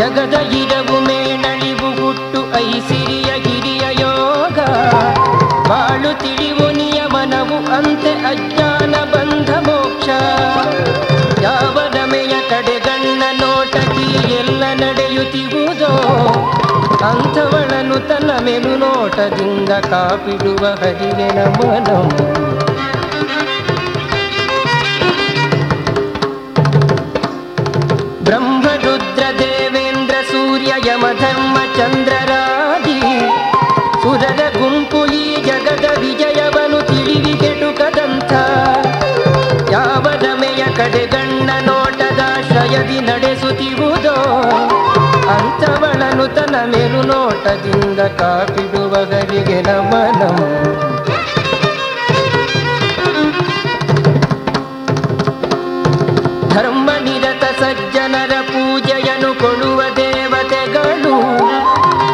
ಜಗದ ಇರವು ಮೇಣಳಿವು ಹುಟ್ಟು ಐಸಿರಿಯ ಗಿರಿಯ ಯೋಗ. ಬಾಳು ತಿಳಿವು ನಿಯಮನವು ಅಂತೆ ಅಜ್ಞಾನ ಬಂಧ ಮೋಕ್ಷ. ಯಾವ ರಮೆಯ ಕಡೆಗಣ್ಣ ನೋಟಕಿ ಎಲ್ಲ ನಡೆಯುತ್ತಿರುವುದೋ ಅಂಥವಳನು ತನ್ನ ಮೆನು ನೋಟದಿಂದ ಕಾಪಿಡುವ ಹರಿಗೆ ನಮನಂ ಸೂರ್ಯ ಯಮ ಧರ್ಮ ಚಂದ್ರರಾದಿ ಸುರರ ಗುಂಪು ಈ ಜಗದ ವಿಜಯವನು ತಿಳಿವಿ ಕೆಡುಕದಂಥ ಯಾವ ರಮೆಯ ಕಡೆಗಣ್ಣ ಶಯದಿ ನಡೆಸುತ್ತಿರುವುದೋ ಅಂಥವಳನು ತನ್ನ ಮೇಲು ನೋಟದಿಂದ ಕಾಪಿಡುವ ಗರಿಗೆ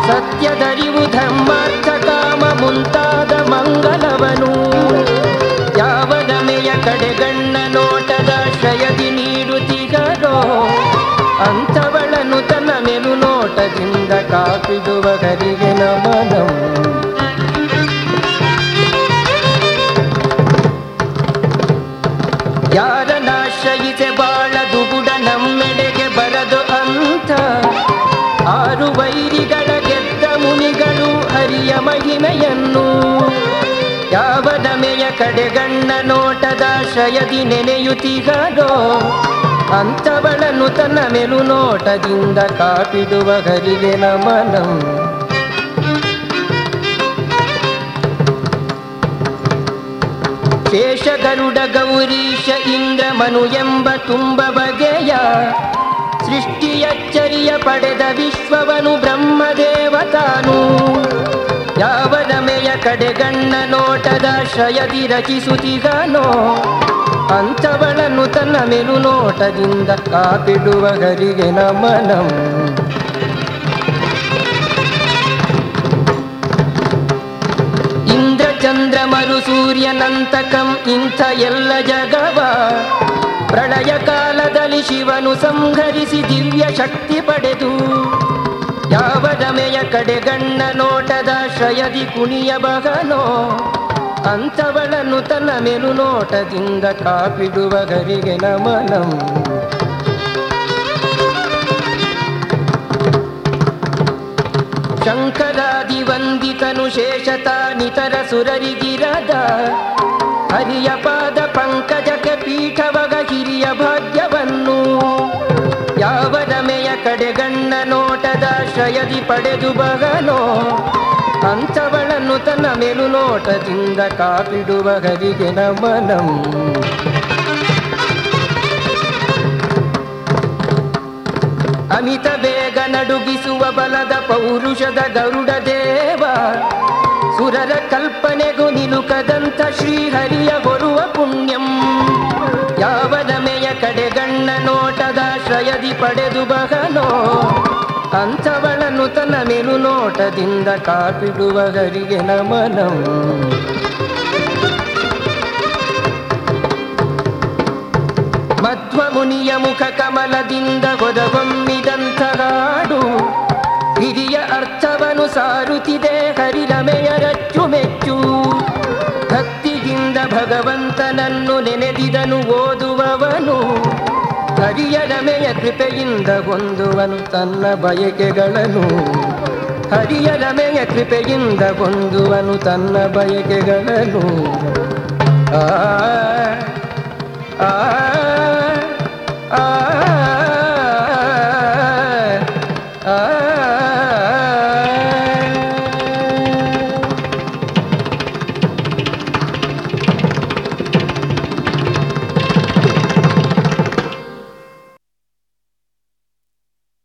ಸತ್ಯದರಿವು ಧರ್ಮಾರ್ಥ ಕಾಮ ಮುಂತಾದ ಮಂಗಲವನು ಯಾವ ಗಮೆಯ ಕಡೆಗಣ್ಣ ನೋಟದ ಶಯದಿ ನೀಡುತ್ತಿಗರೋ ಅಂಥವಳನ್ನು ತನ್ನ ಮೆಲು ನೋಟದಿಂದ ಕಾಪಿಡುವ ಗರಿಗೆ ನಮನಂ ಯಾರನಾಶ್ರಯಿಸೆ ಬಾಳ ಬುಡ ನಮ್ಮೆಡೆಗೆ ಬರದು ಅಂತ ಮಹಿಮೆಯನ್ನು ಯಾವ ದಮೆಯ ಕಡೆಗಣ್ಣ ಶಯದಿ ನೆನೆಯುತ್ತಿಗರೋ ಅಂಥವಳನ್ನು ತನ್ನ ಮೇಲು ನೋಟದಿಂದ ಕಾಪಿಡುವ ಗರಿಗೆ ನಮನ. ಶೇಷ ಗರುಡ ಗೌರೀಶ ಇಂದ್ರ ಮನು ಎಂಬ ತುಂಬ ಬಗೆಯ ಸೃಷ್ಟಿಯಚ್ಚರಿಯ ಪಡೆದ ವಿಶ್ವವನು ಬ್ರಹ್ಮದೇವತಾನು ಕಡೆಗಣ್ಣ ನೋಟದ ಶಯದಿ ರಚಿಸುತ್ತಿದನೋ, ಅಂಥವಳನ್ನು ತನ್ನ ಮೆಲು ನೋಟದಿಂದ ಕಾಪಿಡುವ ಗರಿಗೆ ನಮನಂ. ಇಂದ್ರ ಚಂದ್ರ ಮರು ಸೂರ್ಯನಂತಕಂ ಇಂಥ ಎಲ್ಲ ಜಗವ, ಪ್ರಳಯ ಕಾಲದಲ್ಲಿ ಶಿವನು ಸಂಹರಿಸಿ ದಿವ್ಯ ಶಕ್ತಿ ಪಡೆದು ಯಾವ ರಮೆಯ ಕಡೆಗಣ್ಣ ನೋಟದ ಶ್ರಯದಿ ಕುಣಿಯ ಬಗನೋ ಅಂಥವಳನ್ನು ತನ್ನ ಮೇಲು ನೋಟದಿಂದ ಕಾಪಿಡುವ ಗರಿಗೆ ನಮನಂ. ಶಂಕರಾದಿ ವಂದಿತನು ಶೇಷತ ನಿತರ ಸುರರಿಗಿರದ. ಹರಿಯ ಪಾದ ಪಂಕಜಕ್ಕೆ ಪೀಠವಗ ಹಿರಿಯ ಭಾಗ್ಯವನ್ನು. ಯಾವ ಕಡೆಗಣ್ಣ ನೋಟದ ಶಯದಿ ಪಡೆದು ಬಗನೋ ಅಂಥವಳನ್ನು ತನ್ನ ಮೇಲು ನೋಟದಿಂದ ಕಾಪಿಡುವ ಹರಿಗೆ ನಮನಂ. ಅಮಿತ ಬೇಗ ನಡುಗಿಸುವ ಬಲದ ಪೌರುಷದ ಗರುಡ ದೇವ. ಸುರರ ಕಲ್ಪನೆಗೂ ನಿಲುಕದಂಥ ಶ್ರೀಹರಿಯ ಪಡೆದು ಬಹನೋ, ಅಂಥವಳನ್ನು ತನ್ನ ಮೇಲು ನೋಟದಿಂದ ಕಾಪಿಡುವ ಹರಿಗೆ ನಮನಂ. ಮಧ್ವ ಮುನಿಯ ಮುಖ ಕಮಲದಿಂದ ಹೊದಗೊಮ್ಮಿದಂಥ ಹಾಡು, ಹಿರಿಯ ಅರ್ಥವನು ಸಾರುತ್ತಿದೆ ಹರಿರಮೆಯ ರಚ್ಚು ಮೆಚ್ಚು ಭಕ್ತಿಯಿಂದ ಭಗವಂತನನ್ನು ನೆನೆದಿದನು ಓದುವವನು ಹರಿಯಲಮೆಯ ಕೃಪೆಯಿಂದ ಹೊಂದುವನು ತನ್ನ ಬಯಕೆಗಳನ್ನು. ಹರಿಯಲಮೆಯ ಕೃಪೆಯಿಂದ ಹೊಂದುವನು ತನ್ನ ಬಯಕೆಗಳನ್ನು. ಆ ಆ.